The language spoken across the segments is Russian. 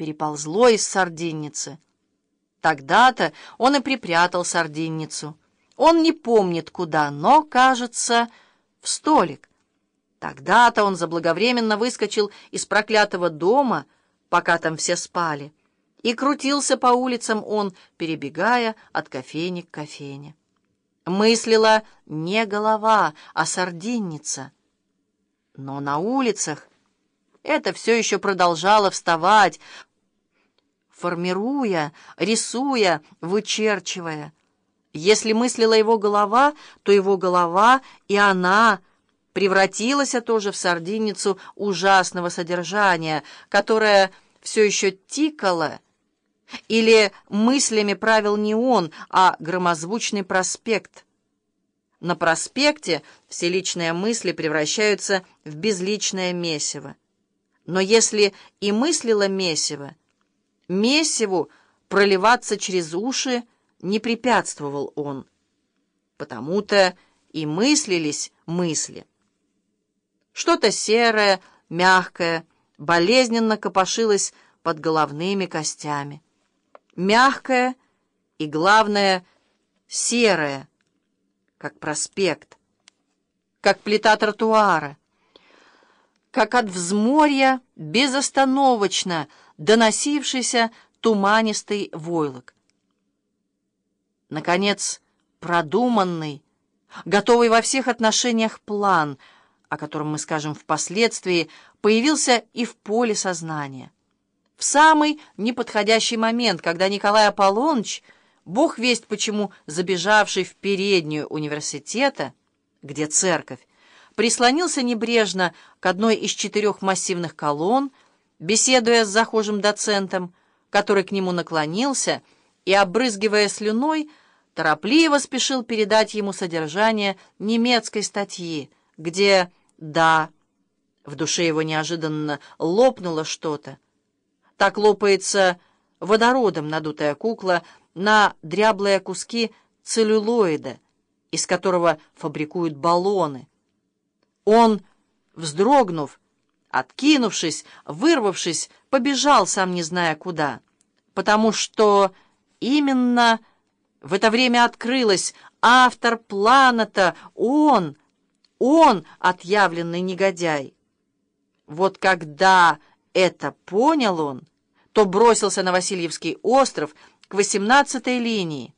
переползло из сардинницы. Тогда-то он и припрятал сардинницу. Он не помнит куда, но, кажется, в столик. Тогда-то он заблаговременно выскочил из проклятого дома, пока там все спали, и крутился по улицам он, перебегая от кофейни к кофейне. Мыслила не голова, а сардинница. Но на улицах это все еще продолжало вставать, формируя, рисуя, вычерчивая. Если мыслила его голова, то его голова и она превратилась тоже в сардинницу ужасного содержания, которая все еще тикала, или мыслями правил не он, а громозвучный проспект. На проспекте все личные мысли превращаются в безличное месиво. Но если и мыслила месиво, месиву проливаться через уши не препятствовал он. Потому-то и мыслились мысли. Что-то серое, мягкое, болезненно копошилось под головными костями. Мягкое и, главное, серое, как проспект, как плита тротуара, как от взморья безостановочно доносившийся туманистый войлок. Наконец, продуманный, готовый во всех отношениях план, о котором мы скажем впоследствии, появился и в поле сознания. В самый неподходящий момент, когда Николай Аполлоныч, бог весть почему забежавший в переднюю университета, где церковь, прислонился небрежно к одной из четырех массивных колонн, беседуя с захожим доцентом, который к нему наклонился и, обрызгивая слюной, торопливо спешил передать ему содержание немецкой статьи, где «да», в душе его неожиданно лопнуло что-то. Так лопается водородом надутая кукла на дряблые куски целлюлоида, из которого фабрикуют баллоны. Он, вздрогнув, Откинувшись, вырвавшись, побежал, сам не зная куда. Потому что именно в это время открылось автор плана-то, он, он, отъявленный негодяй. Вот когда это понял он, то бросился на Васильевский остров к восемнадцатой линии.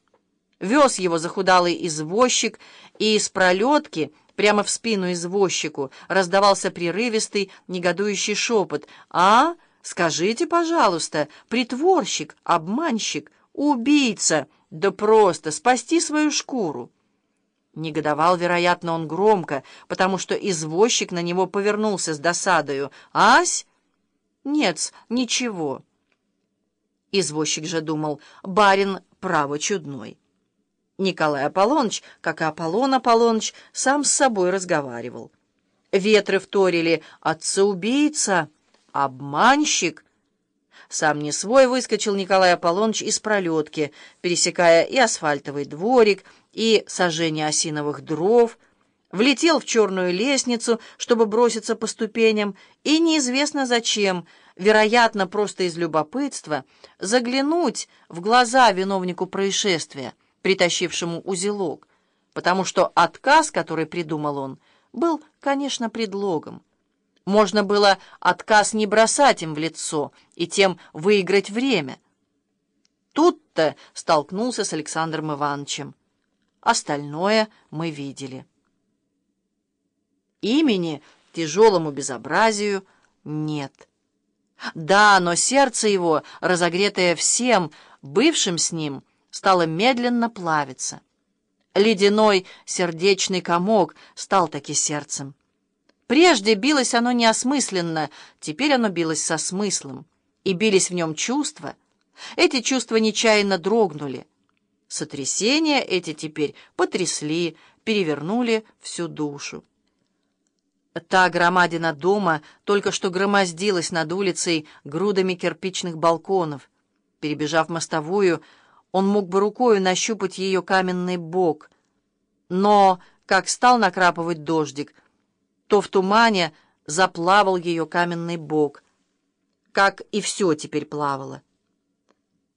Вез его захудалый извозчик, и из пролетки — Прямо в спину извозчику раздавался прерывистый, негодующий шепот. «А? Скажите, пожалуйста, притворщик, обманщик, убийца, да просто спасти свою шкуру!» Негодовал, вероятно, он громко, потому что извозчик на него повернулся с досадою. «Ась? Нет, ничего». Извозчик же думал, барин право чудной. Николай Аполлоныч, как и Аполлон Аполлоныч, сам с собой разговаривал. Ветры вторили «Отца-убийца! Обманщик!» Сам не свой выскочил Николай Аполлоныч из пролетки, пересекая и асфальтовый дворик, и сожжение осиновых дров, влетел в черную лестницу, чтобы броситься по ступеням, и неизвестно зачем, вероятно, просто из любопытства, заглянуть в глаза виновнику происшествия — притащившему узелок, потому что отказ, который придумал он, был, конечно, предлогом. Можно было отказ не бросать им в лицо и тем выиграть время. Тут-то столкнулся с Александром Ивановичем. Остальное мы видели. Имени тяжелому безобразию нет. Да, но сердце его, разогретое всем, бывшим с ним, стало медленно плавиться. Ледяной сердечный комок стал таки сердцем. Прежде билось оно неосмысленно, теперь оно билось со смыслом, и бились в нем чувства. Эти чувства нечаянно дрогнули. Сотрясения эти теперь потрясли, перевернули всю душу. Та громадина дома только что громоздилась над улицей грудами кирпичных балконов. Перебежав мостовую, он мог бы рукою нащупать ее каменный бок. Но, как стал накрапывать дождик, то в тумане заплавал ее каменный бок. как и все теперь плавало.